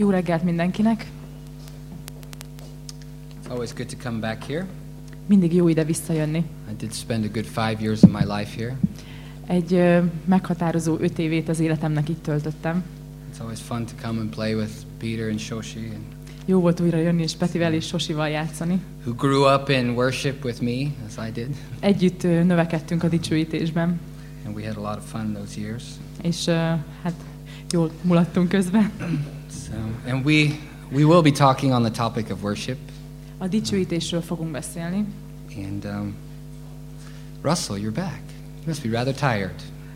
Jó reggelt mindenkinek! It's always good to come back here. Mindig jó ide visszajönni. I did spend a good five years of my life here. Egy ö, meghatározó öt évét az életemnek itt töltöttem. It's always fun to come and play with Peter and Shoshi, and Jó volt újra jönni és Petivel és Sosival játszani. who grew up in worship with me, as I did. Együtt ö, növekedtünk a dicsőítésben, And we had a lot of fun those years. és ö, hát jól mulattunk közben. So, and we, we will be talking on the topic of worship. A dicsőítésről fogunk beszélni. And um, Russell, you're back. You must be rather tired.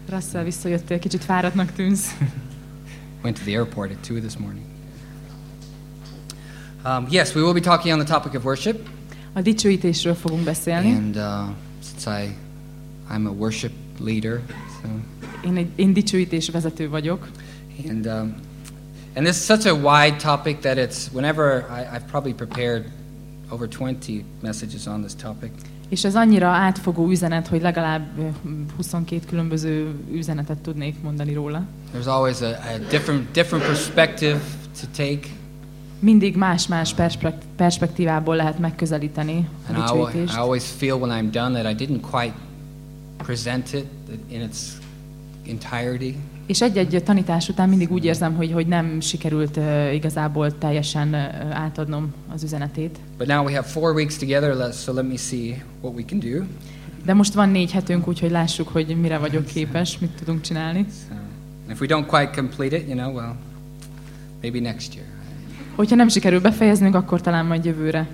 Russell, visszajöttél, kicsit fáradtnak tűnsz. Went to the airport at 2 this morning. Um, yes, we will be talking on the topic of worship. A dicsőítésről fogunk beszélni. And uh, since I, I'm a worship leader, so, Én egy én dicsőítés vezető vagyok, and um, and this is such a wide topic that it's whenever I, I've probably prepared over 20 messages on this topic. és ez annyira átfogó üzenet, hogy legalább ö, 22 különböző üzenetet tudnék mondani róla. There's always a, a different different perspective to take, Mindig más-más perspekt- perspektívából lehet megközelíteni a dicsőítést. I always feel when I'm done that I didn't quite present it in its entirety. És egy-egy tanítás után mindig úgy érzem, hogy, hogy nem sikerült uh, igazából teljesen uh, átadnom az üzenetét. But now we have four weeks together, so let me see what we can do. De most van négy hetünk, úgyhogy lássuk, hogy mire vagyok képes, mit tudunk csinálni. So, if we don't quite complete it, you know, well, maybe next year. Hogyha nem sikerül befejeznünk, akkor talán majd jövőre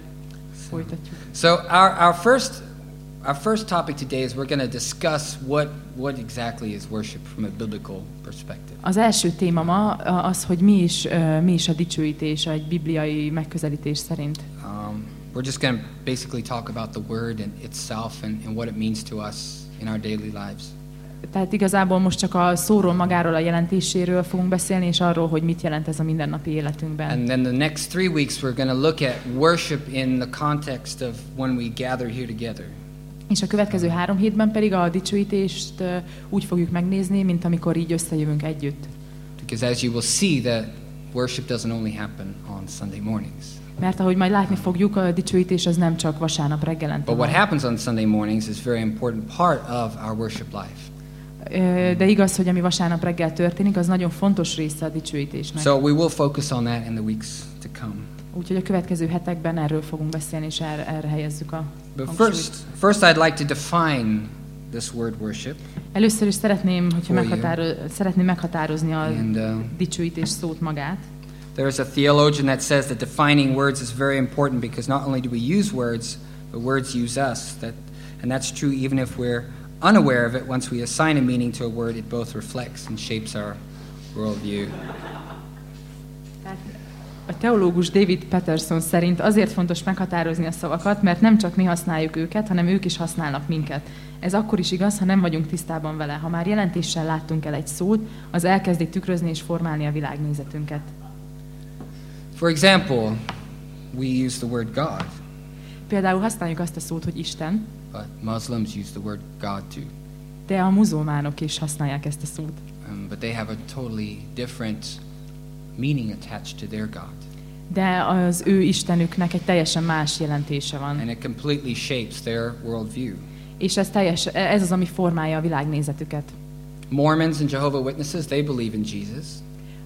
folytatjuk. So our, our first our first topic today is we're going to discuss what what exactly is worship from a biblical perspective. Az első téma ma az, hogy mi is, uh, mi is a dicsőítés egy bibliai megközelítés szerint. Um, we're just going to basically talk about the word and itself and, and what it means to us in our daily lives. Tehát igazából most csak a szóról magáról, a jelentéséről fogunk beszélni, és arról, hogy mit jelent ez a mindennapi életünkben. And then the next three weeks we're going to look at worship in the context of when we gather here together. És a következő három hétben pedig a dicsőítést úgy fogjuk megnézni, mint amikor így összejövünk együtt. Because as you will see, that worship doesn't only happen on Sunday mornings. Mert ahogy majd látni fogjuk, a dicsőítés az nem csak vasárnap reggelente But what happens on Sunday mornings is very important part of our worship life. De igaz, hogy ami vasárnap reggel történik, az nagyon fontos része a dicsőítésnek. So we will focus on that in the weeks to come. Úgyhogy a következő hetekben erről fogunk beszélni, és erre, erre helyezzük a But first, first I'd like to define this word worship. Először is szeretném, hogyha For you. meghatáro- szeretném meghatározni a And uh, dicsőítés szót magát. there's a theologian that says that defining words is very important because not only do we use words, but words use us. That, and that's true even if we're unaware of it. Once we assign a meaning to a word, it both reflects and shapes our worldview. A teológus David Peterson szerint azért fontos meghatározni a szavakat, mert nem csak mi használjuk őket, hanem ők is használnak minket. Ez akkor is igaz, ha nem vagyunk tisztában vele. Ha már jelentéssel láttunk el egy szót, az elkezdi tükrözni és formálni a világnézetünket. For example, we use the word God, Például használjuk azt a szót, hogy Isten, but Muslims use the word God too. de a muzulmánok is használják ezt a szót. Um, but they have a totally different meaning attached to their God. De az ő Istenüknek egy teljesen más jelentése van. And it completely shapes their worldview. És ez, teljes, ez az, ami formálja a világnézetüket. Mormons and Jehovah Witnesses, they believe in Jesus,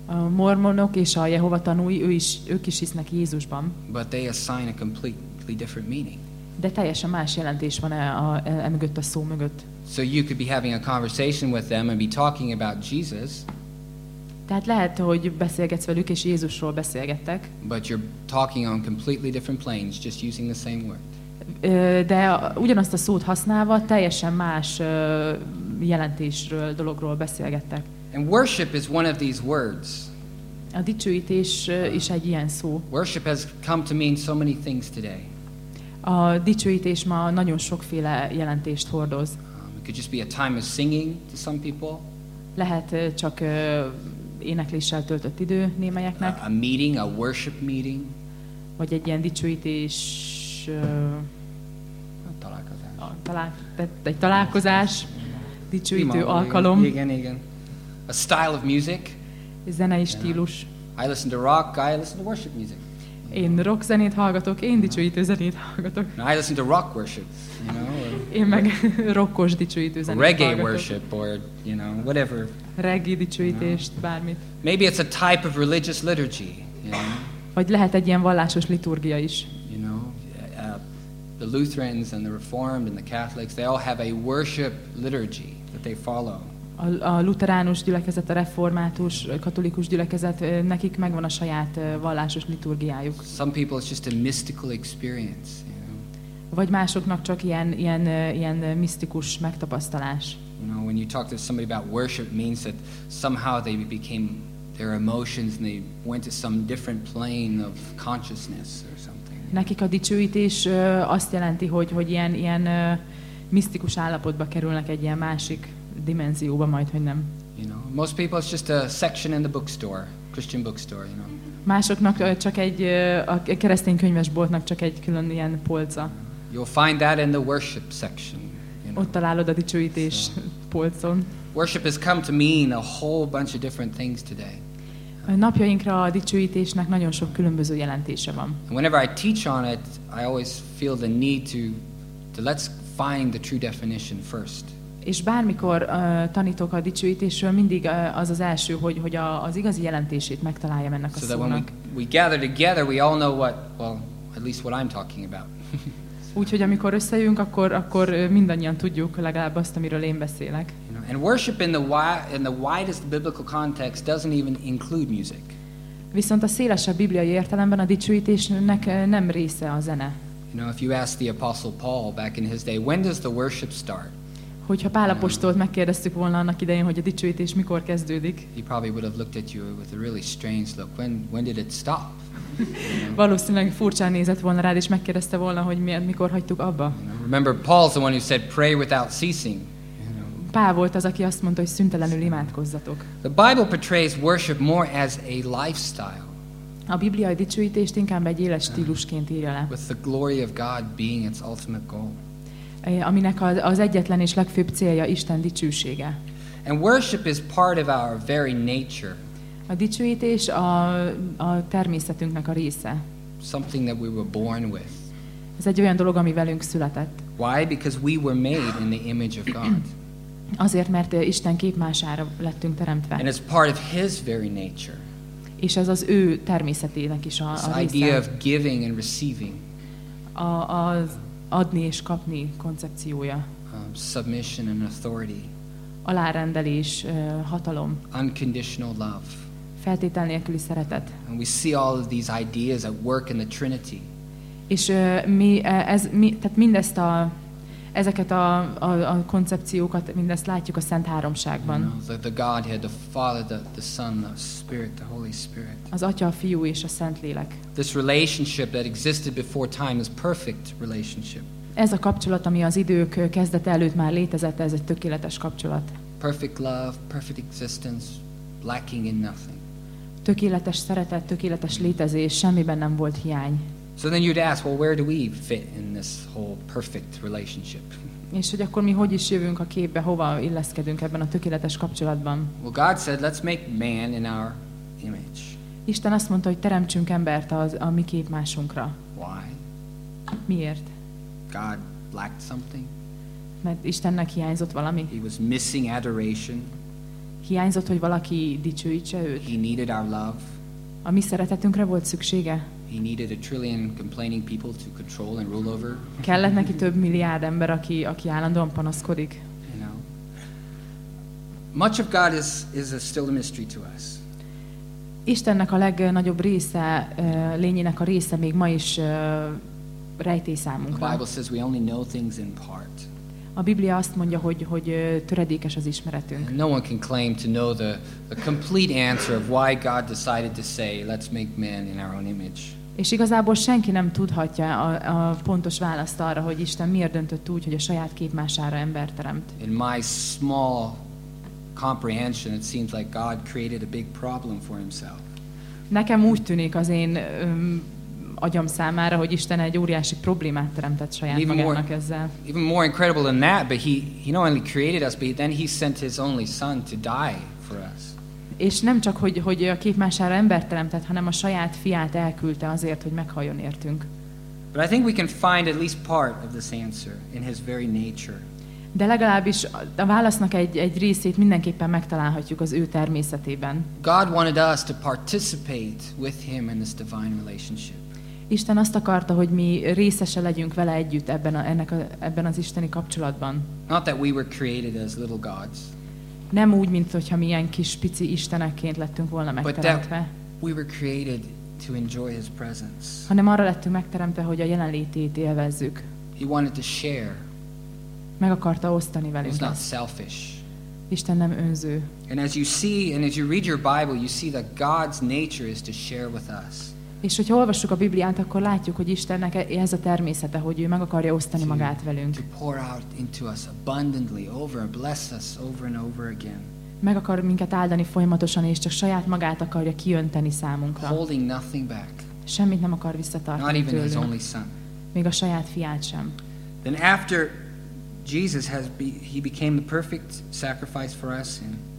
A mormonok és a Jehova tanúi, ő is, ők is hisznek Jézusban, but they assign a completely different meaning. de teljesen más jelentés van e, a, e, e mögött a szó mögött. So you could be having a conversation with them and be talking about Jesus, Tehát lehet, hogy beszélgetsz velük, és Jézusról beszélgettek, but you're talking on completely different planes, just using the same word. de ugyanazt a szót használva teljesen más jelentésről, dologról beszélgettek. And worship is one of these words. A dicsőítés is egy ilyen szó. Worship has come to mean so many things today. A dicsőítés ma nagyon sokféle jelentést hordoz. Um, it could just be a time of singing to some people, Lehet csak énekléssel töltött idő némelyeknek, a meeting, a worship meeting, vagy egy ilyen dicsőítés, a találkozás. a talál, egy találkozás, dicsőítő Ima, alkalom, Igen, igen. A style of music, zenei stílus. I listen to rock, I listen to worship music. Én rock zenét hallgatok, én dicsőítő zenét hallgatok. And I listen to rock worship, you know, or Én meg rockos dicsőítő zenét reggae hallgatok. worship, or, you know, whatever. Reggae dicsőítést, bármit. Maybe it's a type of religious liturgy, you know. Vagy lehet egy ilyen vallásos liturgia is. You know, uh, the Lutherans and the Reformed and the Catholics, they all have a worship liturgy that they follow. A, a luteránus gyülekezet, a református, katolikus gyülekezet, nekik megvan a saját vallásos liturgiájuk. Some people it's just a mystical experience, you know. Vagy másoknak csak ilyen, ilyen, ilyen misztikus megtapasztalás. You know, when you talk to somebody about worship, it means that somehow they became their emotions and they went to some different plane of consciousness or something. Nekik a dicsőítés azt jelenti, hogy, hogy ilyen, ilyen misztikus állapotba kerülnek egy ilyen másik dimenzióba, majd, hogy nem. You know, most people it's just a section in the bookstore, Christian bookstore. You know, Másoknak csak egy, a keresztény könyvesboltnak csak egy külön ilyen polca. you'll find that in the worship section. You know, Ott találod a dicsőítés polcon. worship has come to mean a whole bunch of different things today. Napjainkra a dicsőítésnek nagyon sok különböző jelentése van. And whenever I teach on it, I always feel the need to, to let's find the true definition first. És bármikor uh, tanítok a dicsőítésről, mindig uh, az az első, hogy, hogy a, az igazi jelentését megtaláljam ennek a So that when we, szónak. we gather together, we all know what, well, at least what I'm talking about. Úgyhogy amikor összejövünk, akkor, akkor mindannyian tudjuk legalább azt, amiről én beszélek. And worship in the, wi- in the widest biblical context doesn't even include music. Viszont a szélesebb bibliai értelemben a dicsőítésnek nem része a zene. You know, if you ask the Apostle Paul back in his day, when does the worship start? Hogyha Pálapostolt megkérdeztük volna annak idején, hogy a dicsőítés mikor kezdődik, He probably would have looked at you with a really strange look. When, when did it stop? Valószínűleg furcsán nézett volna rád, és megkérdezte volna, hogy miért, mikor hagytuk abba. Remember, Paul's the one who said, pray without ceasing. Pál volt az, aki azt mondta, hogy szüntelenül imádkozzatok. The Bible portrays worship more as a lifestyle, A bibliai dicsőítést inkább egy éles stílusként írja le, with the glory of God being its ultimate goal. Eh, aminek az egyetlen és legfőbb célja Isten dicsősége. And worship is part of our very nature, A dicsőítés a, a természetünknek a része. something that we were born with. Ez egy olyan dolog, ami velünk született. Why? Because we were made in the image of God. Azért, mert eh, Isten képmására lettünk And teremtve. it's part of His very nature. És ez az ő természetének is a, This a idea része. of giving and receiving, A, az adni és kapni koncepciója. um, submission and authority, Alárendelés, eh, hatalom, unconditional love. feltétel nélküli szeretet. And we see all of these ideas at work in the Trinity. És ö, mi, ö, ez, mi, tehát mindezt a, ezeket a, a, a koncepciókat, mindezt látjuk a Szent You Háromságban. know, the, the Godhead, the Father, the, the Son, the Spirit, the Holy Spirit. Az Atya, a Fiú és a Szentlélek. This relationship that existed before time is perfect relationship. Ez a kapcsolat, ami az idők kezdete előtt már létezett, ez egy tökéletes kapcsolat. Perfect love, perfect existence, lacking in nothing. Tökéletes szeretet, tökéletes létezés, semmiben nem volt hiány. So then you'd ask, well, where do we fit in this whole perfect relationship? És hogy akkor mi hogy is jövünk a képbe, hova illeszkedünk ebben a tökéletes kapcsolatban. Well, God said, let's make man in our image. Isten azt mondta, hogy teremtsünk embert az, a mi képmásunkra. Why? Miért? God lacked something. Mert Istennek hiányzott valami? He was missing adoration. Hiányzott, hogy valaki dicsőítse őt? He needed our love. A mi szeretetünkre volt szüksége? He needed a trillion complaining people to control and rule over. Kellett neki több milliárd ember, aki, aki állandóan panaszkodik? You know, much of God is is a, still a mystery to us. Istennek a legnagyobb része, ö, lényének a része még ma is rejtély The számunkra. Bible says we only know things in part. A Biblia azt mondja, hogy, hogy töredékes az ismeretünk. And no one can claim to know the, the complete answer of why God decided to say, let's make man in our own image. És igazából senki nem tudhatja a, a pontos választ arra, hogy Isten miért döntött úgy, hogy a saját képmására ember teremt. In my small comprehension, it seems like God created a big problem for himself. Nekem úgy tűnik az én öm, agyam számára, hogy Isten egy óriási problémát teremtett saját Even more- magának ezzel. Even more incredible than that, but he, he not only created us, but then he sent his only son to die for us. És nem csak, hogy, hogy a képmására embert teremtett, hanem a saját fiát elküldte azért, hogy meghalljon értünk. But I think we can find at least part of this answer in his very nature. De legalábbis a válasznak egy, egy részét mindenképpen megtalálhatjuk az ő természetében. God wanted us to participate with him in this divine relationship. Isten azt akarta, hogy mi részese legyünk vele együtt ebben, a, ennek a, ebben az isteni kapcsolatban. Not that we were created as little gods, Nem úgy, mint hogyha mi ilyen kis pici istenekként lettünk volna megteremtve, we were created to enjoy his presence. hanem arra lettünk megteremtve, hogy a jelenlétét élvezzük. He wanted to share. Meg akarta osztani He velünk was not selfish. Isten nem önző. And as you see and as you read your Bible, you see that God's nature is to share with us. És hogyha olvassuk a Bibliát, akkor látjuk, hogy Istennek ez a természete, hogy ő meg akarja osztani magát velünk. Meg akar minket áldani folyamatosan, és csak saját magát akarja kiönteni számunkra. Semmit nem akar not visszatartani even his tőlünk, még a saját fiát sem. Then after Jesus has be, he became the perfect sacrifice for us and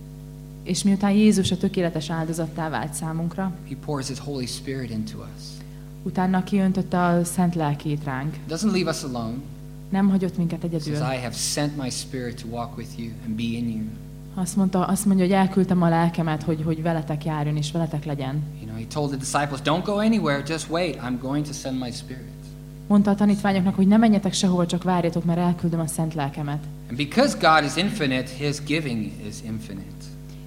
És miután Jézus a tökéletes áldozattá vált számunkra, he pours his Holy Spirit into us. utána kiöntötte a szent lelkét ránk. Doesn't leave us alone. Nem hagyott minket egyedül. says, I have sent my spirit to walk with you and be in you. Azt, mondta, azt mondja, hogy elküldtem a lelkemet, hogy, hogy veletek járjon és veletek legyen. You know, he told the disciples, Don't go anywhere, just wait. I'm going to send my spirit. Mondta a tanítványoknak, hogy ne menjetek sehova, csak várjatok, mert elküldöm a szent lelkemet. And because God is infinite, his giving is infinite.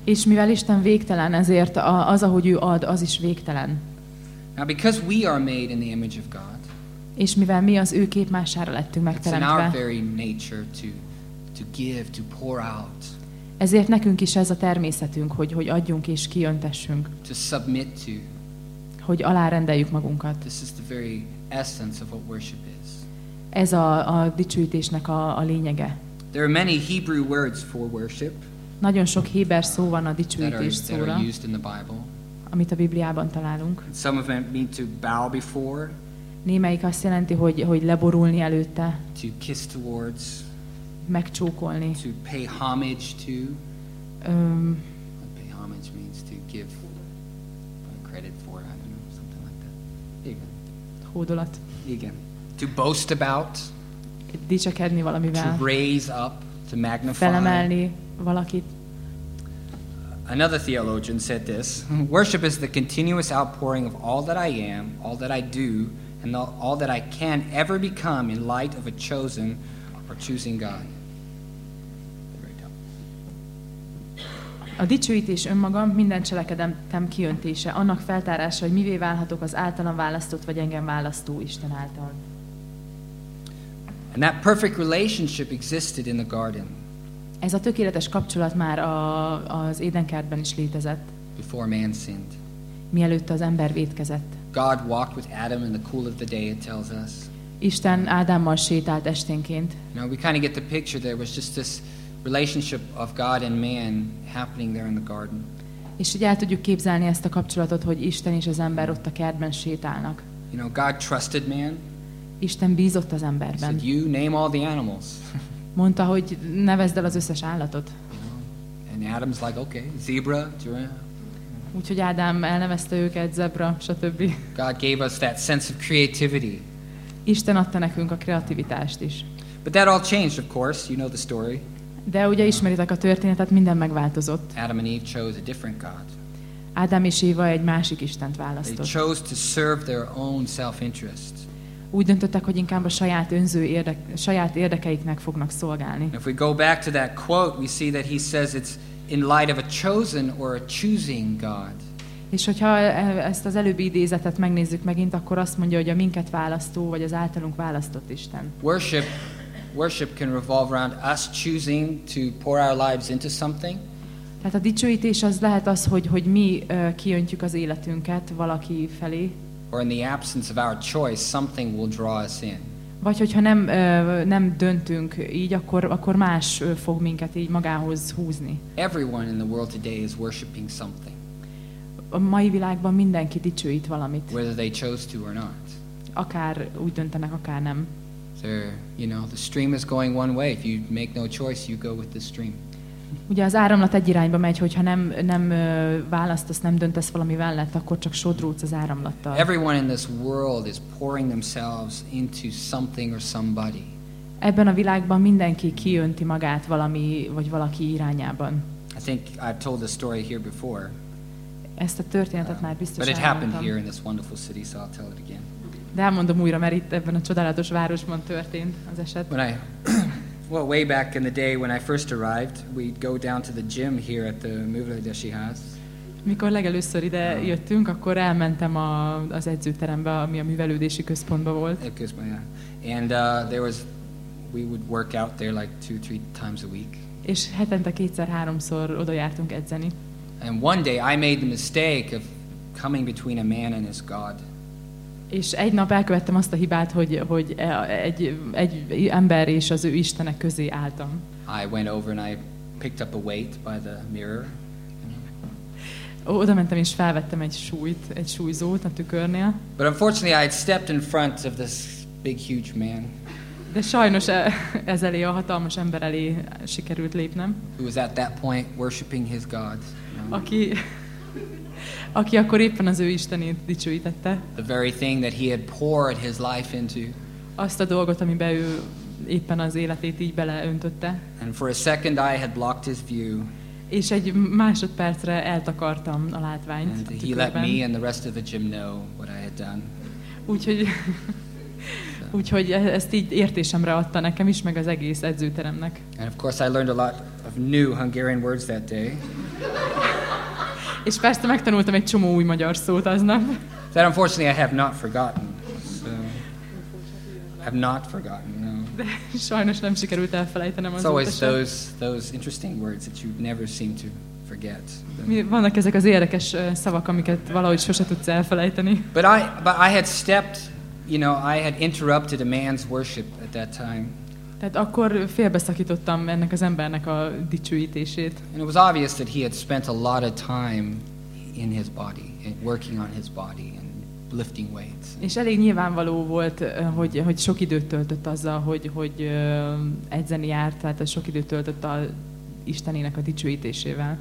És mivel Isten végtelen, ezért az, ahogy ő ad, az is végtelen. Now, because we are made in the image of God, És mivel mi az ő képmására lettünk megteremtve, to, to give, to pour out, ezért nekünk is ez a természetünk, hogy, hogy adjunk és kiöntessünk, to submit to. hogy alárendeljük magunkat. This is the very essence of what worship is. Ez a, a dicsőítésnek a, a lényege. There are many Hebrew words for worship Nagyon sok héber szó van a dicsőítés szóra, amit a Bibliában találunk. Some of them mean to bow before, Némelyik azt jelenti, hogy, hogy leborulni előtte, to kiss towards, megcsókolni. to pay homage to. What pay homage means to give credit for, I don't know, something like that. Igen. hódolat. Igen. To boast about, Dicsekedni valamivel. to raise up, to magnify. Felemelni valakit. Another theologian said this Worship is the continuous outpouring of all that I am, all that I do, and all that I can ever become in light of a chosen or choosing God. A dicsőítés önmaga minden cselekedetem kiöntése, annak feltárása, hogy mivé válhatok az általam választott vagy engem választó Isten által. And that perfect relationship existed in the garden Ez a tökéletes kapcsolat már a, az édenkertben is létezett, before man sinned. mielőtt az ember vétkezett. God walked with Adam in the cool of the day, it tells us. Isten Ádámmal sétált esténként, You know, we kind of get the picture there was just this relationship of God and man happening there in the garden. és így el tudjuk képzelni ezt a kapcsolatot, hogy Isten és az ember ott a kertben sétálnak. You know, God trusted man. Isten bízott az He emberben. said, You name all the animals. Mondta, hogy nevezd el az összes állatot. And Adam's like, okay, zebra, giraffe. Úgyhogy Ádám elnevezte őket, zebra, stb. God gave us that sense of creativity. Isten adta nekünk a kreativitást is. But that all changed, of course. You know the story. De ugye ismeritek a történetet, minden megváltozott. Adam and Eve chose a different God. Ádám és Éva egy másik Istent They választott. chose to serve their own self interest. Úgy döntöttek, hogy inkább a saját önző érdek, saját érdekeiknek fognak szolgálni. If we go back to that quote, we see that he says it's in light of a chosen or a choosing God. És hogyha e- ezt az előbbi idézetet megnézzük megint, akkor azt mondja, hogy a minket választó, vagy az általunk választott Isten. Worship, worship can revolve around us choosing to pour our lives into something, Tehát a dicsőítés az lehet az, hogy, hogy mi kiöntjük az életünket valaki felé, or in the absence of our choice, something will draw us in. vagy hogyha nem, nem döntünk így, akkor, akkor más fog minket így magához húzni. Everyone in the world today is worshiping something, A mai világban mindenki dicsőít valamit, whether they chose to or not. akár úgy döntenek, akár nem. There, you know, the stream is going one way. If you make no choice, you go with the stream. Ugye az áramlat egy irányba megy, hogyha nem, nem választasz, nem döntesz valami mellett, akkor csak sodródsz az áramlattal. Everyone in this world is pouring themselves into something or somebody. Ebben a világban mindenki kiönti magát valami vagy valaki irányában. I think I've told this story here before, Ezt a történetet már biztos but it happened here in this wonderful city, so I'll tell it again. De elmondom újra, mert itt ebben a csodálatos városban történt az eset. When I, well, way back in the day when I first arrived, we'd go down to the gym here at the Muvladeshi House. Mikor legelőször ide jöttünk, akkor elmentem a, az edzőterembe, ami a művelődési központban volt. By, yeah. And uh, there was, we would work out there like two, three times a week. És hetente kétszer-háromszor oda jártunk edzeni. And one day I made the mistake of coming between a man and his God. És egy nap elkövettem azt a hibát, hogy, hogy egy, egy ember és az ő istenek közé álltam. I went over and I picked up a weight by the mirror. Oda mentem és felvettem egy súlyt, egy súlyzót a tükörnél, But unfortunately, I had stepped in front of this big, huge man de sajnos e- ez elé a hatalmas ember elé sikerült lépnem, who was at that point worshiping his God. you know, aki, aki akkor éppen az ő istenét dicsőítette. the very thing that he had poured his life into. Azt a dolgot, amiben ő éppen az életét így beleöntötte. And for a second, I had blocked his view, És egy másodpercre eltakartam a látványt and a he let me and the rest of the gym know what I had done. Úgyhogy, úgyhogy e- ezt így értésemre adta nekem is, meg az egész edzőteremnek. And of course, I learned a lot of new Hungarian words that day És persze megtanultam egy csomó új magyar szót aznap, that unfortunately I have not forgotten. So, have not forgotten. No. de sajnos nem sikerült elfelejtenem It's az always those those interesting words that you never seem to forget. Mi- Vannak ezek az érdekes szavak, amiket valahogy sose tudsz elfelejteni. But I but I had stepped, you know, I had interrupted a man's worship at that time. Tehát akkor félbeszakítottam ennek az embernek a dicsőítését. And it was obvious that he had spent a lot of time in his body, and working on his body and lifting weights. És elég nyilvánvaló volt, ö, hogy, hogy sok időt töltött azzal, hogy, hogy ö, edzeni járt, tehát sok időt töltött a Istenének a dicsőítésével.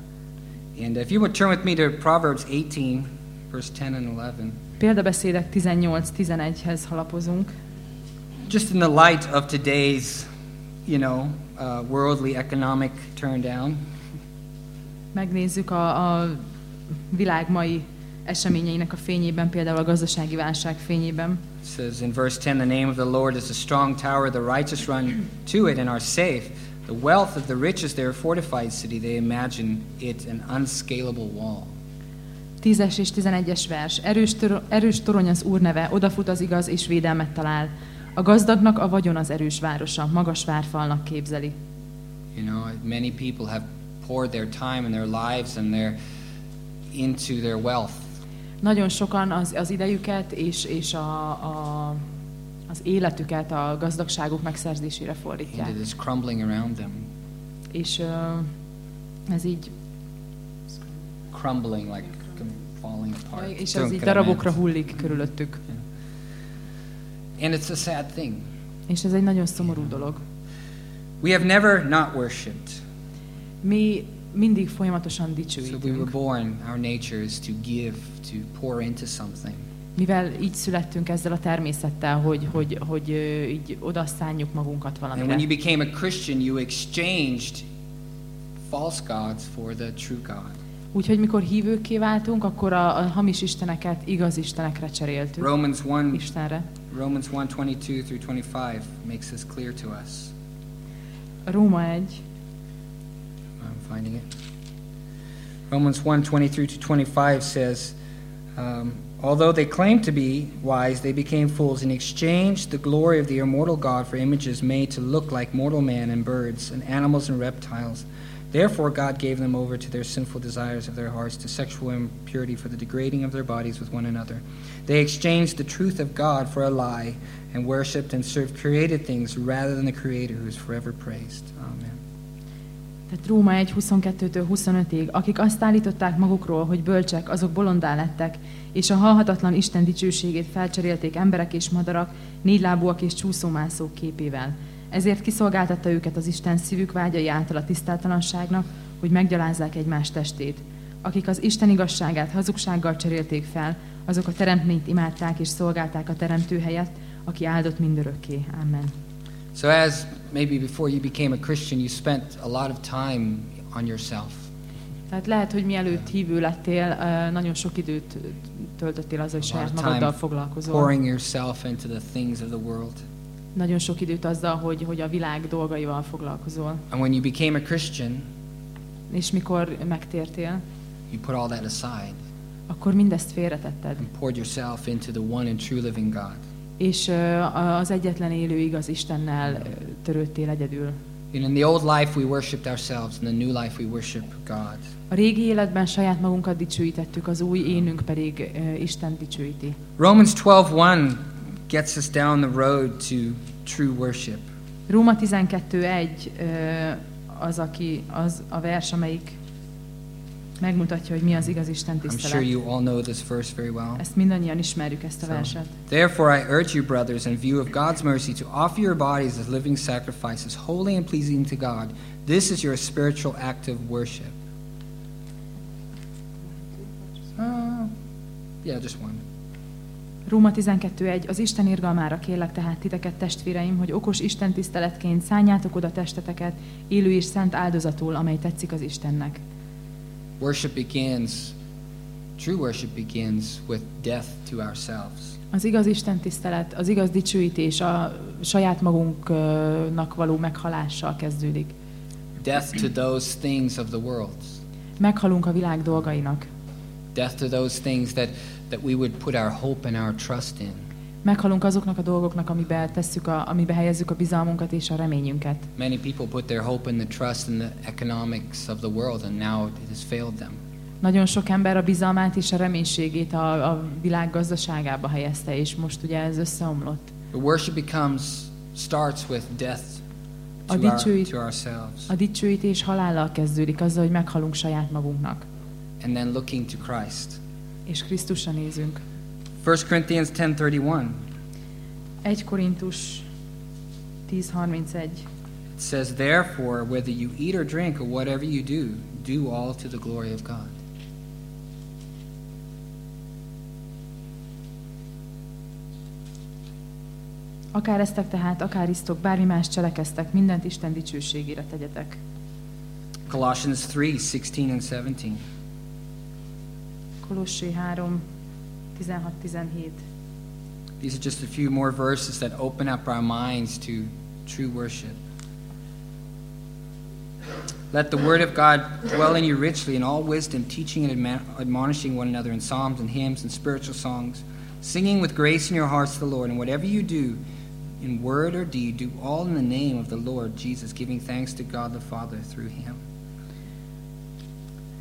And if you would turn with me to Proverbs 18, verse 10 and 11. Példabeszédek 18-11-hez halapozunk. Just in the light of today's, you know, uh, worldly economic turn down, Megnézzük a, a világ mai eseményeinek a fényében, például a gazdasági válság fényében. it says in verse 10 the name of the Lord is a strong tower, the righteous run to it and are safe. The wealth of the rich is their fortified city, they imagine it an unscalable wall. 10-es és 11-es vers. Erős, tor- erős torony az Úr neve, odafut az igaz és védelmet talál. A gazdagnak a vagyon az erős városa, magas várfalnak képzeli. You know, many people have poured their time and their lives and their into their wealth. Nagyon sokan az, az idejüket és, és a, a, az életüket a gazdagságuk megszerzésére fordítják. And it is crumbling around them, És ö, ez így, crumbling like falling apart. és ez így darabokra hullik körülöttük. And it's a sad thing. És ez egy nagyon szomorú dolog. We have never not worshipped. Mi mindig folyamatosan So we were dicsőítünk. born, our nature is to give, to pour into something. Mivel így születtünk ezzel a természettel, hogy, hogy, hogy így odaszánjuk magunkat And when you valamire. became a Christian, you exchanged false gods for the true God. Úgyhogy mikor hívőkké váltunk, akkor a, a hamis isteneket igaz istenekre cseréltük. Romans 1 Istenre. Romans 1:22 through 25 makes this clear to us. Róma 1, I'm finding it. Romans 1 23 to 25 says, um, Although they claimed to be wise, they became fools and exchanged the glory of the immortal God for images made to look like mortal man and birds and animals and reptiles. Therefore, God gave them over to their sinful desires of their hearts, to sexual impurity for the degrading of their bodies with one another. They exchanged the truth of God for a lie and worshipped and served created things rather than the Creator who is forever praised. Amen. tehát Róma 1, 22-től 25-ig, akik azt állították magukról, hogy bölcsek, azok bolondá lettek, és a halhatatlan Isten dicsőségét felcserélték emberek és madarak, négylábúak és csúszómászók képével. Ezért kiszolgáltatta őket az Isten szívük vágyai által a tisztátalanságnak, hogy meggyalázzák egymás testét. Akik az Isten igazságát hazugsággal cserélték fel, azok a teremtményt imádták és szolgálták a teremtő helyett, aki áldott mindörökké. Amen. So, as maybe before you became a Christian, you spent a lot of time on yourself. Tehát lehet, hogy mielőtt hívő lettél, nagyon sok időt töltöttél azzal, hogy saját magaddal foglalkozol. pouring yourself into the things of the world. Nagyon sok időt azzal, hogy, hogy a világ dolgaival foglalkozol. And when you became a Christian, És mikor megtértél, you put all that aside akkor mindezt félretetted. and poured yourself into the one and true living God. És ö, az egyetlen élő igaz Istennel törődtél egyedül. In the old life, we worshipped ourselves. In the new life, we worship God. A régi életben saját magunkat dicsőítettük, az új énünk pedig ö, Isten dicsőíti. Romans 12:1 gets us down the road to true worship. Róma 12.1 ö, az, aki, az a vers, amelyik megmutatja, hogy mi az igaz Isten I'm sure you all know this verse very well. Ezt mindannyian ismerjük, ezt a So, verset. Therefore, I urge you, brothers, in view of God's mercy, to offer your bodies as living sacrifices, holy and pleasing to God. This is your spiritual act of worship. Uh, yeah, just one. Róma 12.1. Az Isten irgalmára kérlek tehát titeket, testvéreim, hogy okos Isten tiszteletként szálljátok oda testeteket, élő és szent áldozatul, amely tetszik az Istennek. Worship begins, true worship begins with death to ourselves. Az igaz Isten tisztelet, az igaz dicsőítés a saját magunknak való meghalással kezdődik. Death to those things of the world. Meghalunk a világ dolgainak. Death to those things that, that we would put our hope and our trust in. Meghalunk azoknak a dolgoknak, amiben, tesszük a, amiben helyezzük a bizalmunkat és a reményünket. Many people put their hope and the trust in the economics of the world, and now it has failed them. Nagyon sok ember a bizalmát és a reménységét a, a világ gazdaságába helyezte, és most ugye ez összeomlott. The worship becomes starts with death A dicsőít- to ourselves, A dicsőítés halállal kezdődik, azzal, hogy meghalunk saját magunknak, and then looking to Christ. És Krisztusra nézünk. 1 Corinthians 10:31 1 Korintus 10.31 it says, "Therefore, whether you eat or drink or whatever you do, do all to the glory of God." Akár eztek tehát, akár isztok, bármi más cselekeztek, mindent Isten dicsőségére tegyetek. Colossians 3:16 and 17. Kolossé 3, 16-17. These are just a few more verses that open up our minds to true worship. Let the word of God dwell in you richly in all wisdom, teaching and admonishing one another in psalms and hymns and spiritual songs, singing with grace in your hearts to the Lord. And whatever you do, in word or deed, do all in the name of the Lord Jesus, giving thanks to God the Father through him.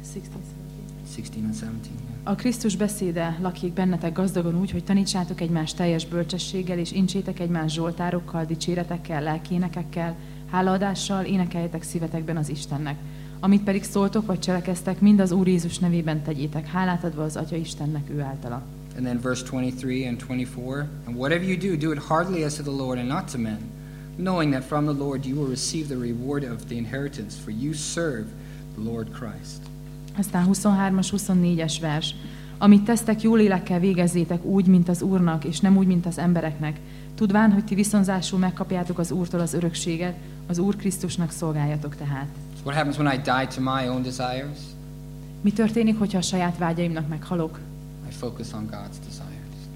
16 and 17. A Krisztus beszéde lakjék bennetek gazdagon úgy, hogy tanítsátok egymást teljes bölcsességgel, és incsétek egymást zsoltárokkal, dicséretekkel, lelkénekekkel, hálaadással, énekeljetek szívetekben az Istennek. Amit pedig szóltok vagy cselekeztek, mind az Úr Jézus nevében tegyétek, hálát adva az Atya Istennek ő általa. And then verse 23 and 24. And whatever you do, do it heartily as to the Lord and not to men, knowing that from the Lord you will receive the reward of the inheritance, for you serve the Lord Christ. Aztán 23-as, 24-es vers. Amit tesztek, jó lélekkel végezzétek úgy, mint az Úrnak, és nem úgy, mint az embereknek. Tudván, hogy ti viszonzásul megkapjátok az Úrtól az örökséget, az Úr Krisztusnak szolgáljatok tehát. What happens when I die to my own desires? Mi történik, hogyha a saját vágyaimnak meghalok? I focus on God's desires.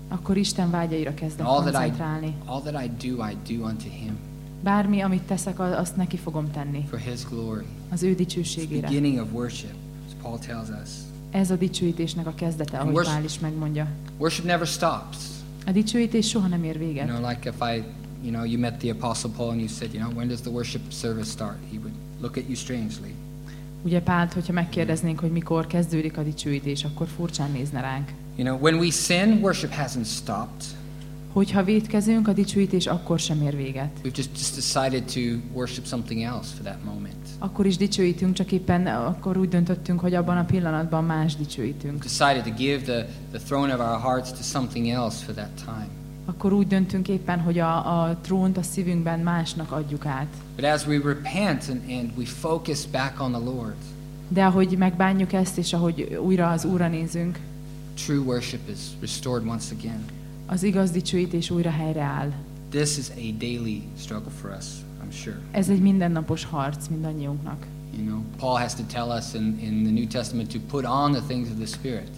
Akkor Isten vágyaira kezdek all that I koncentrálni. all that I do, I do unto him Bármi, amit teszek, azt neki fogom tenni. for his glory. Az ő It's dicsőségére. beginning of worship, Paul tells us. Ez a dicsőítésnek a kezdete, ahogy Pál is megmondja. Worship never stops. A dicsőítés soha nem ér You véget. know, like if I, you know, you met the Apostle Paul and you said, you know, when does the worship service start? He would look at you strangely. Ugye Pált, hogyha megkérdeznénk, hogy mikor kezdődik a dicsőítés, akkor furcsán nézne ránk. You know, when we sin, worship hasn't stopped. Hogyha védkezünk, a dicsőítés akkor sem ér véget. We've just, just decided to worship something else for that moment. Akkor is dicsőítünk, csak éppen akkor úgy döntöttünk, hogy abban a pillanatban más dicsőítünk. Decided to give the, the throne of our hearts to something else for that time. akkor úgy döntünk éppen, hogy a, a trónt a szívünkben másnak adjuk át. But as we repent and, and we focus back on the Lord, De ahogy megbánjuk ezt, és ahogy újra az Úrra nézünk, true worship is restored once again. az igaz dicsőítés újra helyreáll. This is a daily struggle for us, I'm sure. Ez egy mindennapos harc mindannyiunknak. You know, Paul has to tell us in, in the New Testament to put on the things of the Spirit.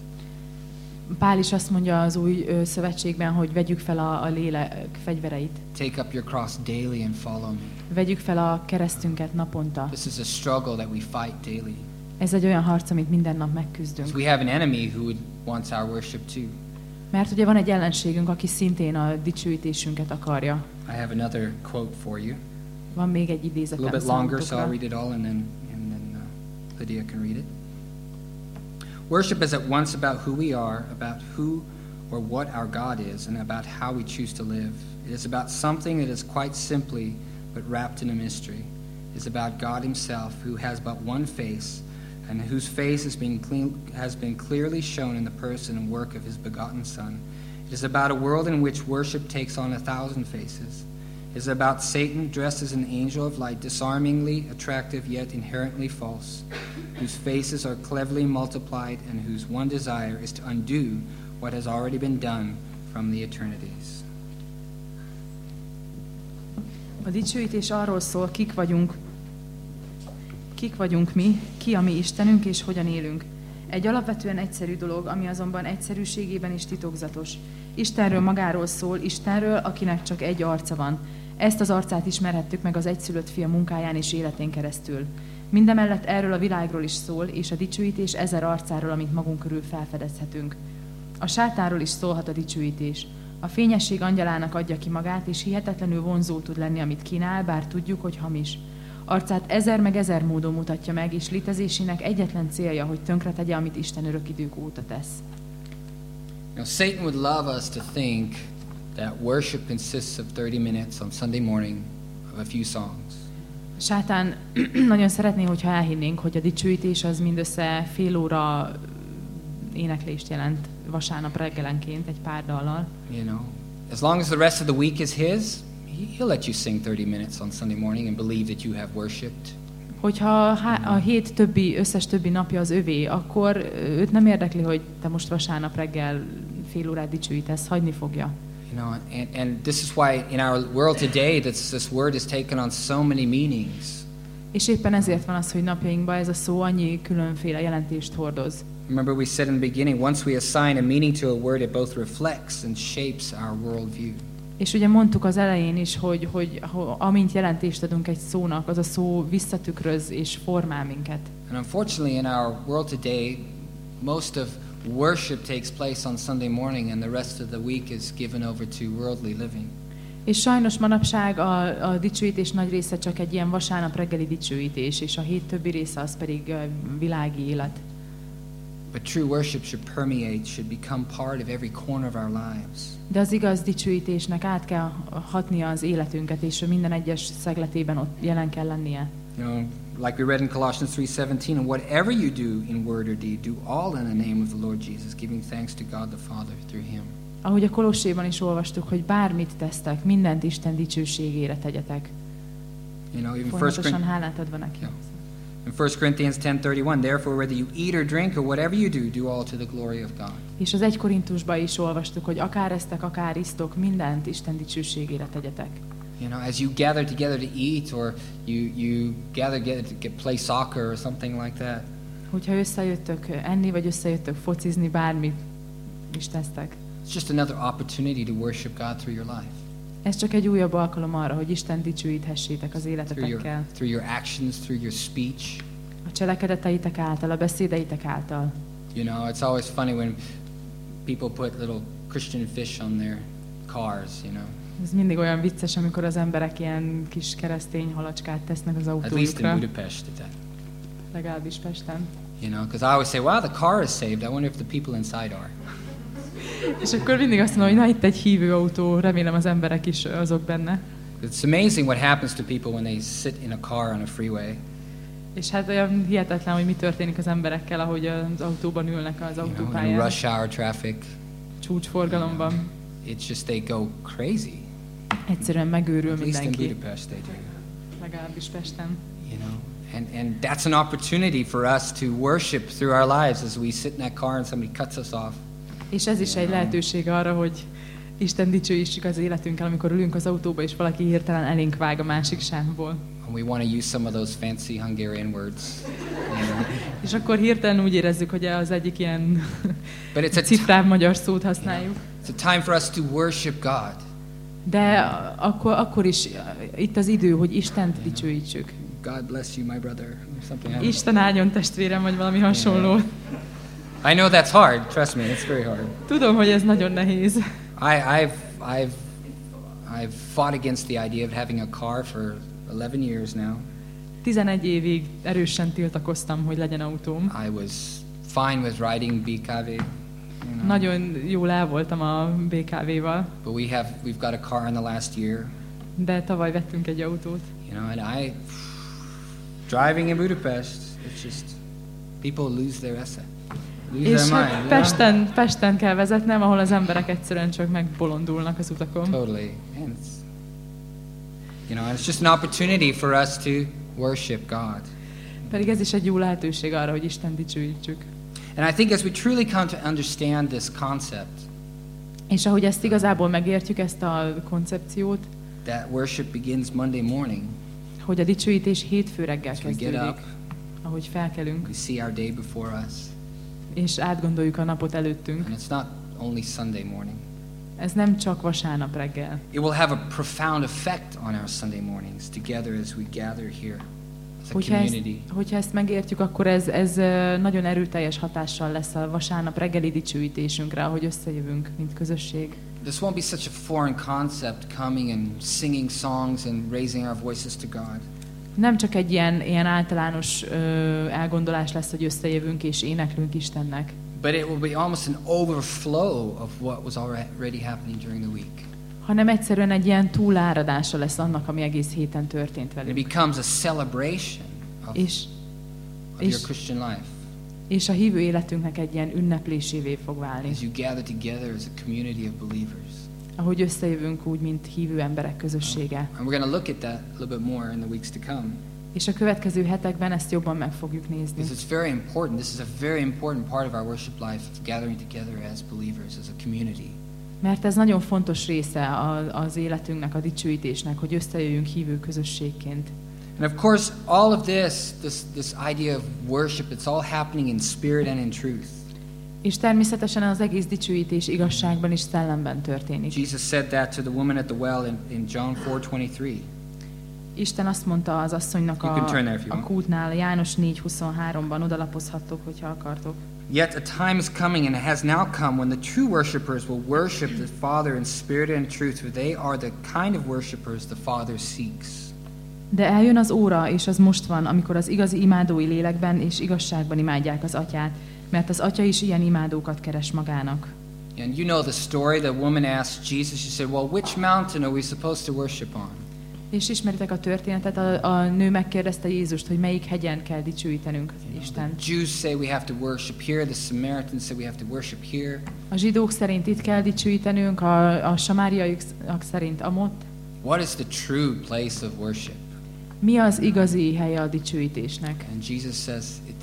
Pál is azt mondja az új ö, szövetségben, hogy vegyük fel a, a lélek fegyvereit. Take up your cross daily and follow me. Vegyük fel a keresztünket naponta. This is a struggle that we fight daily. Ez egy olyan harc, amit minden nap megküzdünk. So we have an enemy who wants our worship too. Mert ugye van egy ellenségünk, aki szintén a dicsőítésünket akarja. I have another quote for you. Még egy A little bit longer, so I'll read it all and then, and then uh, Lydia can read it. Worship is at once about who we are, about who or what our God is, and about how we choose to live. It is about something that is quite simply but wrapped in a mystery. It is about God Himself, who has but one face, and whose face has been, clean, has been clearly shown in the person and work of His begotten Son. It is about a world in which worship takes on a thousand faces. Is about Satan dressed as an angel of light, disarmingly attractive yet inherently false, whose faces are cleverly multiplied and whose one desire is to undo what has already been done from the eternities. A dicsőítés arról szól, kik vagyunk, kik vagyunk mi, ki a mi Istenünk és hogyan élünk. Egy alapvetően egyszerű dolog, ami azonban egyszerűségében is titokzatos. Istenről magáról szól, Istenről, akinek csak egy arca van. Ezt az arcát ismerhettük meg az egyszülött fia munkáján és életén keresztül. Mindemellett erről a világról is szól, és a dicsőítés ezer arcáról, amit magunk körül felfedezhetünk. A sátáról is szólhat a dicsőítés. A fényesség angyalának adja ki magát, és hihetetlenül vonzó tud lenni, amit kínál, bár tudjuk, hogy hamis. Arcát ezer meg ezer módon mutatja meg, és létezésének egyetlen célja, hogy tönkretegye, amit Isten örök idők óta tesz. You Satan would love us to think that worship consists of 30 minutes on Sunday morning of a few songs. Sátán nagyon szeretné, hogyha elhinnénk, hogy a dicsőítés az mindössze fél óra éneklést jelent vasárnap reggelenként egy pár dallal. You know, as long as the rest of the week is His, he- He'll let you sing 30 minutes on Sunday morning and believe that you have worshipped. Hogyha a hét többi, összes többi napja az övé, akkor őt nem érdekli, hogy te most vasárnap reggel fél órát dicsőítesz, hagyni fogja. You know, and, and this is why in our world today, this, this word has taken on so many meanings. És éppen ezért van az, hogy napjainkban ez a szó annyi különféle jelentést hordoz. Remember, we said in the beginning, once we assign a meaning to a word, it both reflects and shapes our worldview. És ugye mondtuk az elején is, hogy, hogy ho- amint jelentést adunk egy szónak, az a szó visszatükröz és formál minket. And unfortunately, in our world today, most of worship takes place on Sunday morning, and the rest of the week is given over to worldly living. És sajnos manapság a, a dicsőítés nagy része csak egy ilyen vasárnap reggeli dicsőítés, és a hét többi része az pedig világi élet. But true worship should permeate, should become part of every corner of our lives. De az igaz dicsőítésnek át kell hatnia az életünket, és minden egyes szegletében ott jelen kell lennie. You know, like we read in Colossians 3:17, and whatever you do in word or deed, do all in the name of the Lord Jesus, giving thanks to God the Father through him. Ahogy a Kolosséban is olvastuk, hogy bármit tesztek, mindent Isten dicsőségére tegyetek. You know, even Folyamatosan hálát adva neki. Yeah. In 1 Corinthians 10:31, therefore whether you eat or drink or whatever you do, do all to the glory of God. És az egy Korintusban is olvastuk, hogy akár esztek, akár isztok, mindent Isten dicsőségére tegyetek. You know, as you gather together to eat or you, you gather together to get, play soccer or something like that, Hogyha összejöttök enni, vagy összejöttök focizni, bármit is tesztek. it's just another opportunity to worship God through your life, Ez csak egy újabb alkalom arra, hogy Isten dicsőíthessétek az through your, életetekkel. through your actions, through your speech. A cselekedeteitek által, a beszédeitek által. You know, it's always funny when people put little Christian fish on their cars, you know. Ez mindig olyan vicces, amikor az emberek ilyen kis keresztény halacskát tesznek az At least in autójukra, Budapest, legalábbis Pesten. You know, because I always say, wow, the car is saved. I wonder if the people inside are. És akkor mindig azt mondom, hogy na itt egy hívő autó, remélem az emberek is azok benne. It's amazing what happens to people when they sit in a car on a freeway. És hát olyan hihetetlen, hogy mi történik az emberekkel, ahogy az autóban ülnek az You know, autópályán, rush hour traffic. csúcsforgalomban. it's just they go crazy. Egyszerűen megőrül At least in mindenki, Budapest, they do. legalábbis Pesten. You know, and and that's an opportunity for us to worship through our lives as we sit in that car and somebody cuts us off. És ez is egy lehetőség arra, hogy Isten dicsőítsük az életünkkel, amikor ülünk az autóba, és valaki hirtelen elénk vág a másik sávból. And we want to use some of those fancy Hungarian words. You know. És akkor hirtelen úgy érezzük, hogy az egyik ilyen But it's a, cifrább magyar szót használjuk. it's a time for us to worship God. De akkor, akkor is itt az idő, hogy Istent dicsőítsük. God bless you, my brother. Something. Isten áldjon testvérem, vagy valami hasonló. I know that's hard. Trust me, it's very hard. Tudom, hogy ez nagyon nehéz. I, I've, I've, I've fought against the idea of having a car for 11 years now. 11 évig erősen tiltakoztam, hogy legyen autóm. I was fine with riding BKV. You know. Nagyon jól el voltam a BKV-val, But we have, we've got a car in the last year, de tavaly vettünk egy autót. you know, and I, driving in Budapest, it's just, people lose their essence, lose És their mind. you know? Pesten, Pesten kell vezetnem, ahol az emberek egyszerűen csak megbolondulnak az utakon. Totally. And it's, you know, and it's just an opportunity for us to worship God. Pedig ez is egy jó lehetőség arra, hogy Isten dicsőítsük. And I think as we truly come to understand this concept, És ahogy ezt igazából megértjük, ezt a koncepciót, that worship begins Monday morning. hogy a dicsőítés hétfő reggel kezdődik, up, ahogy felkelünk, we see our day before us. és átgondoljuk a napot előttünk. And it's not only Sunday morning. Ez nem csak vasárnap reggel. It will have a profound effect on our Sunday mornings together as we gather here Hogyha ezt, hogyha ezt megértjük, akkor ez, ez nagyon erőteljes hatással lesz a vasárnap reggeli dicsőítésünkre, ahogy összejövünk, mint közösség. This won't be such a foreign concept coming and singing songs and raising our voices to God. Nem csak egy ilyen, ilyen általános ö, elgondolás lesz, hogy összejövünk és éneklünk Istennek, But it will be almost an overflow of what was already happening during the week. Hanem egyszerűen egy ilyen túláradása lesz annak, ami egész héten történt It velünk. becomes a celebration of, És, of your és- Christian life és a hívő életünknek egy ilyen ünneplésévé fog válni. as you gather together as a community of believers. Ahogy összejövünk úgy, mint hívő emberek közössége. And we're going to look at that a little bit more in the weeks to come. És a következő hetekben ezt jobban meg fogjuk nézni. Because it's very important. This is a very important part of our worship life, gathering together as believers, as a community. Mert ez nagyon fontos része az életünknek, a dicsőítésnek, hogy összejöjjünk hívő közösségként. And of course, all of this, this, this idea of worship, it's all happening in spirit and in truth. És természetesen az egész dicsőítés igazságban és szellemben történik. Jesus said that to the woman at the well in, in John 4.23. Isten azt mondta az asszonynak a, a kútnál, János 4.23-ban, odalapozhattok, hogyha akartok. Yet a time is coming and it has now come when the true worshipers will worship the Father in spirit and truth, for they are the kind of worshipers the Father seeks. De eljön az óra, és az most van, amikor az igazi imádói lélekben és igazságban imádják az atyát, mert az atya is ilyen imádókat keres magának. And you know the story. The woman asked Jesus, she said, Well, which mountain are we supposed to worship on? És ismeritek a történetet, a, a nő megkérdezte Jézust, hogy melyik hegyen kell dicsőítenünk Isten. The Jews say we have to worship here, the Samaritans say we have to worship here. A zsidók szerint itt kell dicsőítenünk, a, a samáriaiak szerint amott. What is the true place of worship? Mi az igazi helye a dicsőítésnek? And Jesus says, it,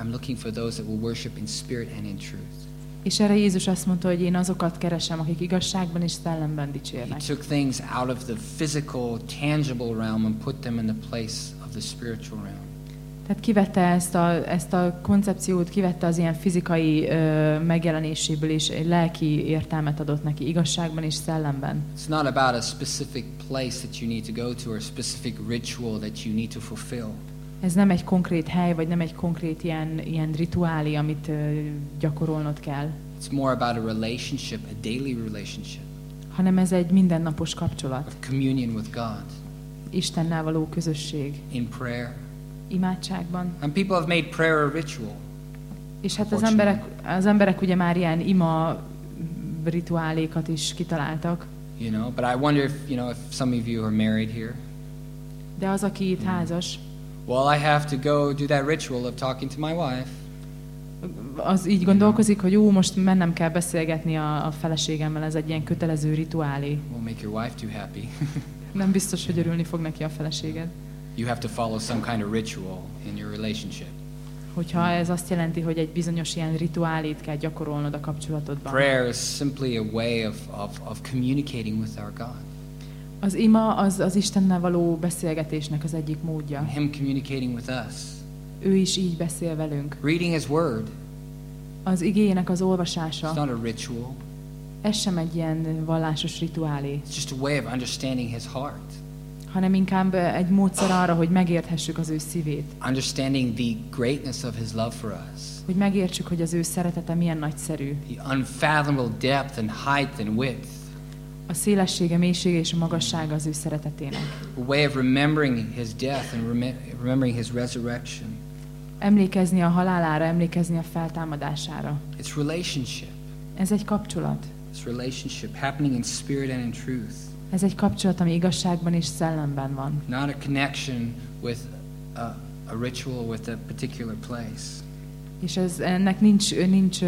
I'm looking for those that will worship in spirit and in truth. És erre Jézus azt mondta, hogy én azokat keresem, akik igazságban és szellemben He dicsérnek. took things out of the physical, tangible realm and put them in the place of the spiritual realm. Tehát kivette ezt a, ezt a koncepciót, kivette az ilyen fizikai ö, megjelenéséből, és egy lelki értelmet adott neki igazságban és szellemben. It's not about a specific place that you need to go to or a specific ritual that you need to fulfill. Ez nem egy konkrét hely, vagy nem egy konkrét ilyen, ilyen rituálé, amit gyakorolnod kell, It's more about a relationship, a daily relationship hanem ez egy mindennapos kapcsolat. of communion with God Istennel való közösség, in prayer. imádságban. And people have made prayer a ritual. És hát az emberek, az emberek ugye már ilyen ima rituálékat is kitaláltak, You know, but I wonder if, you know, if some of you are married here. de az, aki itt házas, Well, I have to go do that ritual of talking to my wife. az így gondolkozik, hogy jó, most mennem kell beszélgetni a, a feleségemmel, ez egy ilyen kötelező rituálé. Won't make your wife too happy. Nem biztos, hogy örülni fog neki a feleséged. you have to follow some kind of ritual in your relationship. Hogyha ez azt jelenti, hogy egy bizonyos ilyen rituálét kell gyakorolnod a kapcsolatodban. Prayer is simply a way of, of, of communicating with our God. Az ima az az Istennel való beszélgetésnek az egyik módja. Him communicating with us. Ő is így beszél velünk. Reading His Word. Az igének az It's olvasása, not a ritual. ez sem egy ilyen vallásos rituálé, It's just a way of understanding His heart, hanem inkább egy módszer arra, hogy megérthessük az ő szívét. understanding the greatness of His love for us, Hogy megértsük, hogy az ő szeretete milyen nagyszerű. the unfathomable depth and height and width. A szélessége, mélysége és a magassága az ő szeretetének. A way of remembering His death and rem- remembering His resurrection. Emlékezni a halálára, emlékezni a feltámadására. It's relationship. Ez egy kapcsolat. It's relationship happening in spirit and in truth. Ez egy kapcsolat, ami igazságban és szellemben van. not a connection with a, a ritual with a particular place. És ez, ennek nincs, nincs,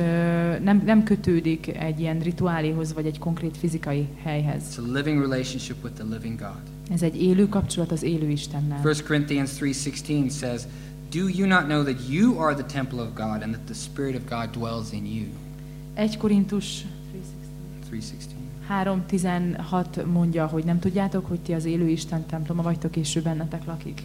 nem, nem kötődik egy ilyen rituáléhoz, vagy egy konkrét fizikai helyhez. It's a living relationship with the living God. Ez egy élő kapcsolat az élő Istennel. 1 Corinthians 3:16 says, "Do you not know that you are the temple of God and that the spirit of God dwells in you?" 1 Korintus 3:16. 3.16 mondja, hogy nem tudjátok, hogy ti az élő Isten temploma vagytok, és ő bennetek lakik.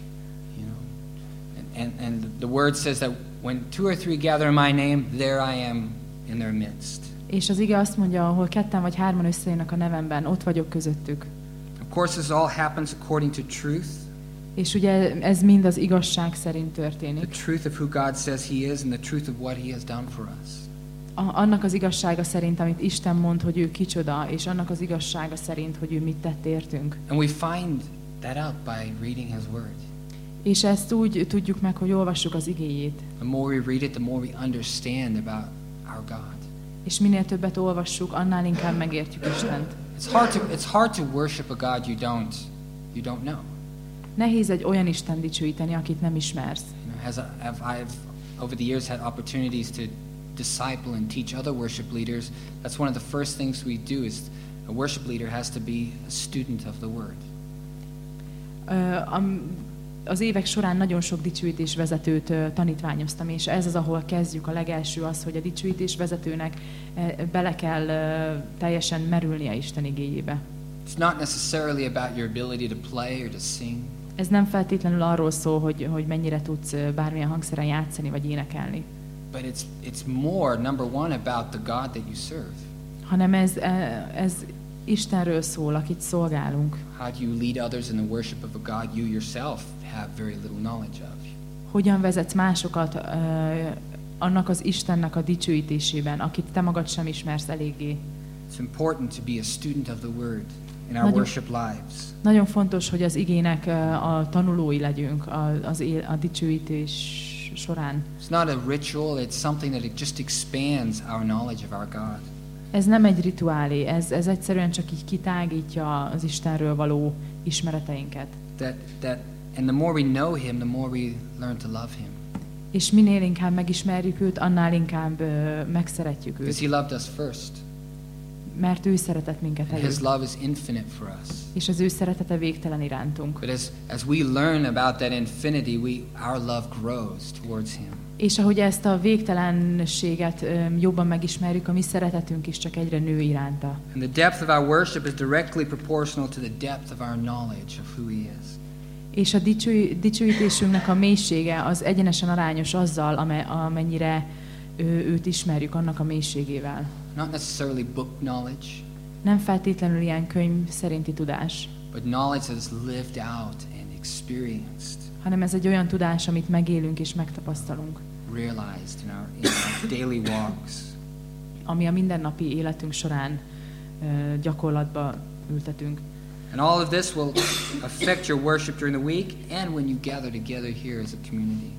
You know. And and the word says that when two or three gather in my name, there I am in their midst. És az ige azt mondja, ahol ketten vagy hárman összejönnek a nevemben, ott vagyok közöttük. Of course, this all happens according to truth, És ugye ez mind az igazság szerint the történik. truth of who God says He is, and the truth of what He has done for us. A, annak az igazsága szerint, amit Isten mond, hogy ő kicsoda, és annak az igazsága szerint, hogy ő mit tett értünk. And we find that out by reading His Word. És ezt úgy tudjuk meg, hogy olvassuk az igéjét. The more we read it, the more we understand about our God. És minél többet olvassuk, annál inkább megértjük Istent. It's hard to, it's hard to worship a God you don't, you don't know. Nehéz egy olyan Isten dicsőíteni, akit nem ismersz. You know, as I, have, I've over the years had opportunities to disciple and teach other worship leaders. That's one of the first things we do is a worship leader has to be a student of the Word. Am- Az évek során nagyon sok dicsőítés vezetőt tanítványoztam, és ez az, ahol kezdjük. A legelső az, hogy a dicsőítés vezetőnek eh, bele kell teljesen merülnie Isten igéjébe. It's not necessarily about your ability to play or to sing. Ez nem feltétlenül arról szól, hogy, hogy mennyire tudsz bármilyen hangszeren játszani vagy énekelni, But it's, it's more, number one, about the God that you serve. hanem ez, eh, ez Istenről szól, akit szolgálunk. How do you lead others in the worship of a God you yourself have very little knowledge of? Hogyan vezetsz másokat ö, annak az Istennek a dicsőítésében, akit te magad sem ismersz eléggé. It's important to be a student of the Word in our Nagyon- worship lives. Nagyon fontos, hogy az igének a tanulói legyünk a, az él, a dicsőítés során. It's not a ritual, it's something that it just expands our knowledge of our God. Ez nem egy rituálé, ez, ez egyszerűen csak így kitágítja az Istenről való ismereteinket. That, that, and the more we know Him, the more we learn to love Him. És minél inkább megismerjük őt, annál inkább ö, megszeretjük Because őt, He loved us first. mert ő szeretett minket And His előtt. love is infinite for us. És az ő szeretete végtelen irántunk. But as, as we learn about that infinity, we, our love grows towards Him. És ahogy ezt a végtelenséget jobban megismerjük, a mi szeretetünk is csak egyre nő iránta. And the depth of our worship is directly proportional to the depth of our knowledge of who He is. És a dicső, dicsőítésünknek a mélysége az egyenesen arányos azzal, ame- amennyire ő, őt ismerjük annak a mélységével. Not necessarily book knowledge, Nem feltétlenül ilyen könyv szerinti tudás, but knowledge that is lived out and experienced, hanem ez egy olyan tudás, amit megélünk és megtapasztalunk, realized in our, in our daily walks. ami a mindennapi életünk során ö, gyakorlatba ültetünk. And all of this will affect your worship during the week and when you gather together here as a community.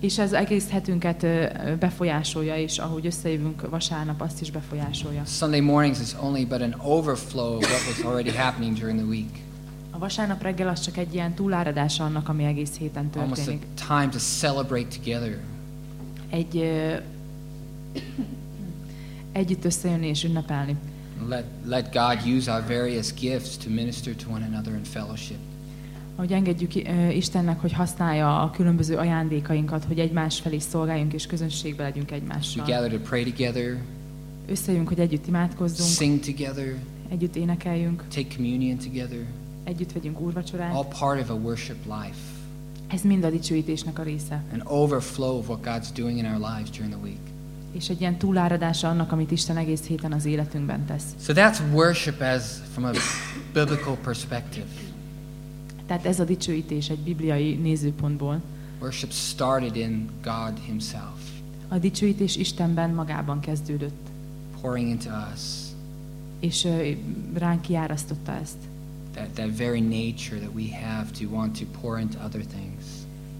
És ez egész hetünket befolyásolja, és ahogy összejövünk vasárnap, azt is befolyásolja. Sunday mornings is only but an overflow of what was already happening during the week. A vasárnap reggel az csak egy ilyen túláradása annak, ami egész héten Almost a történik. time to celebrate together. Egy Együtt összejönni és ünnepelni. Let, let God use our various gifts to minister to one another in fellowship. Hogy engedjük Istennek, hogy használja a különböző ajándékainkat, hogy egymás felé szolgáljunk és közönségbe legyünk We egymással. gather to pray together, Összejünk, hogy együtt imádkozzunk, sing together, együtt énekeljünk, take communion together. együtt vegyünk úrvacsorát. All part of a worship life. Ez mind a dicsőítésnek a része. An overflow of what God's doing in our lives during the week. És egy ilyen túláradása annak, amit Isten egész héten az életünkben tesz. So that's worship as from a biblical perspective. Tehát ez a dicsőítés egy bibliai nézőpontból. Worship started in God Himself, A dicsőítés Istenben magában kezdődött, pouring into us és ö, ránk kiárasztotta ezt. That, that very nature that we have to want to pour into other things.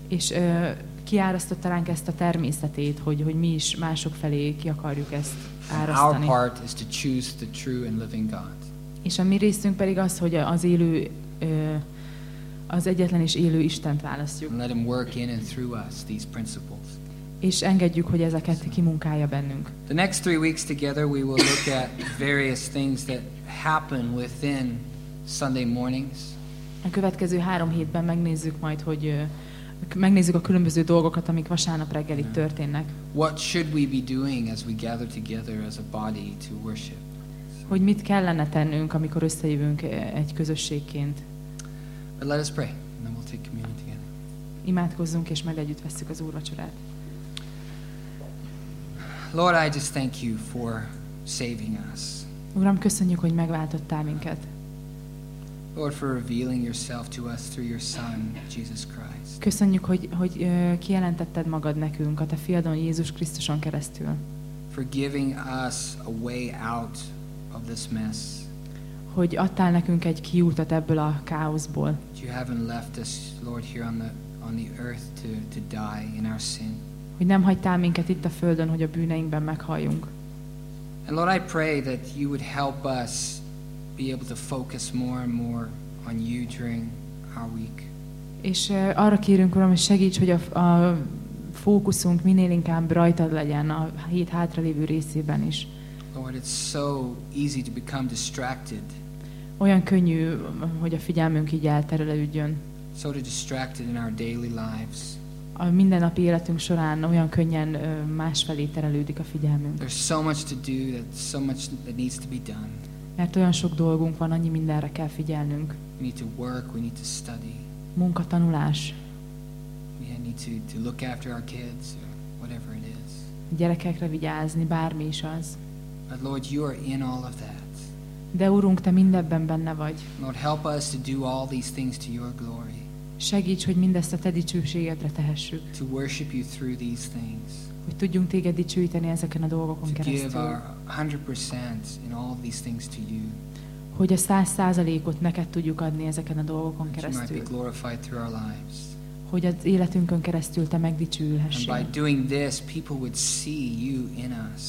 És ö, kiárasztotta ránk ezt a természetét, hogy, hogy mi is mások felé ki akarjuk ezt And our árasztani. part is to choose the true and living God. És a mi részünk pedig az, hogy az élő, ö, az egyetlen és élő Istent választjuk. And let Him work in and through us these principles. És engedjük, hogy ezeket kimunkálja bennünk. The next three weeks together, we will look at various things that happen within Sunday mornings. A következő három hétben megnézzük majd, hogy megnézzük a különböző dolgokat, amik vasárnap reggel itt történnek. What should we be doing as we gather together as a body to worship? Hogy mit kellene tennünk, amikor összejövünk egy közösségként. But let us pray, and then we'll take communion together. Imádkozzunk, és majd együtt vesszük az úrvacsorát. Lord, I just thank you for saving us. Uram, köszönjük, hogy megváltottál minket. Lord, for revealing yourself to us through your Son, Jesus Christ. Köszönjük, hogy, hogy kijelentetted magad nekünk a te fiadon Jézus Krisztuson keresztül. For giving us a way out of this mess. Hogy adtál nekünk egy kiútat ebből a káoszból. You haven't left us, Lord, here on the, on the earth to, to die in our sin. Hogy nem hagytál minket itt a földön, hogy a bűneinkben meghalljunk. And Lord, I pray that you would help us be able to focus more and more on you during our week. És ö, arra kérünk, Uram, hogy segíts, hogy a, a fókuszunk minél inkább rajtad legyen a hét hátralévő részében is. Lord, it's so easy to become distracted, Olyan könnyű, hogy a figyelmünk így elterelődjön. so distracted in our daily lives. A mindennapi életünk során olyan könnyen másfelé terelődik a figyelmünk. There's so much to do, that so much that needs to be done. Mert olyan sok dolgunk van, annyi mindenre kell figyelnünk. We need to work, we need to study, Munka, tanulás, we need to, to look after our kids, or whatever it is. gyerekekre vigyázni, bármi is az. But Lord, you are in all of that. De Urunk, Te mindebben benne vagy. Lord, help us to do all these things to your glory, Segíts, hogy mindezt a Te dicsőségedre tehessük. to worship you through these things, Hogy tudjunk Téged dicsőíteni ezeken a dolgokon to give keresztül. our 100% in all of these things to you, Hogy a száz százalékot neked tudjuk adni ezeken a dolgokon that you might be keresztül. glorified through our lives. Hogy az életünkön keresztül Te And by doing this, people would see you in us.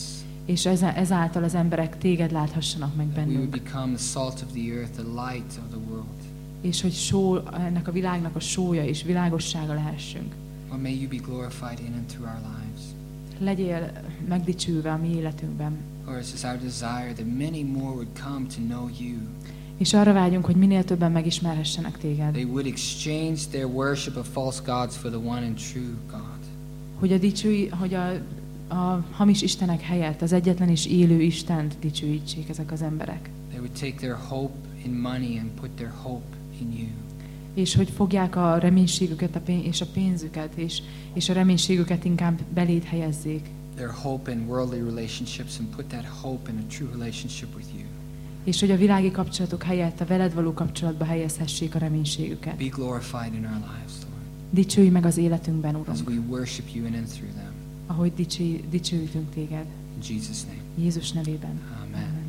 És ez, ezáltal az emberek Téged láthassanak meg That we would bennünk. become the salt of the earth, the light of the world. És hogy só, ennek a világnak a sója és világossága lehessünk. Lord, may you be glorified in and through our lives. Legyél megdicsülve a mi életünkben. Lord, it's our desire that many more would come to know you. És arra vágyunk, hogy minél többen megismerhessenek Téged. They would exchange their worship of false gods for the one and true God. Hogy a, dicsői, hogy a, a hamis istenek helyett az egyetlen és élő Istent dicsőítsék ezek az emberek. They would take their hope in money and put their hope in you. És hogy fogják a reménységüket a pénz, és a pénzüket, és, és a reménységüket inkább beléd helyezzék. Their hope in worldly relationships and put that hope in a true relationship with you. És hogy a világi kapcsolatok helyett a veled való kapcsolatba helyezhessék a reménységüket. Be glorified in our lives, Lord, Dicsőj meg az életünkben, as Uram, we worship you in and through them. ahogy dicső, dicsőítünk Téged. In Jesus' name, Jézus nevében. amen.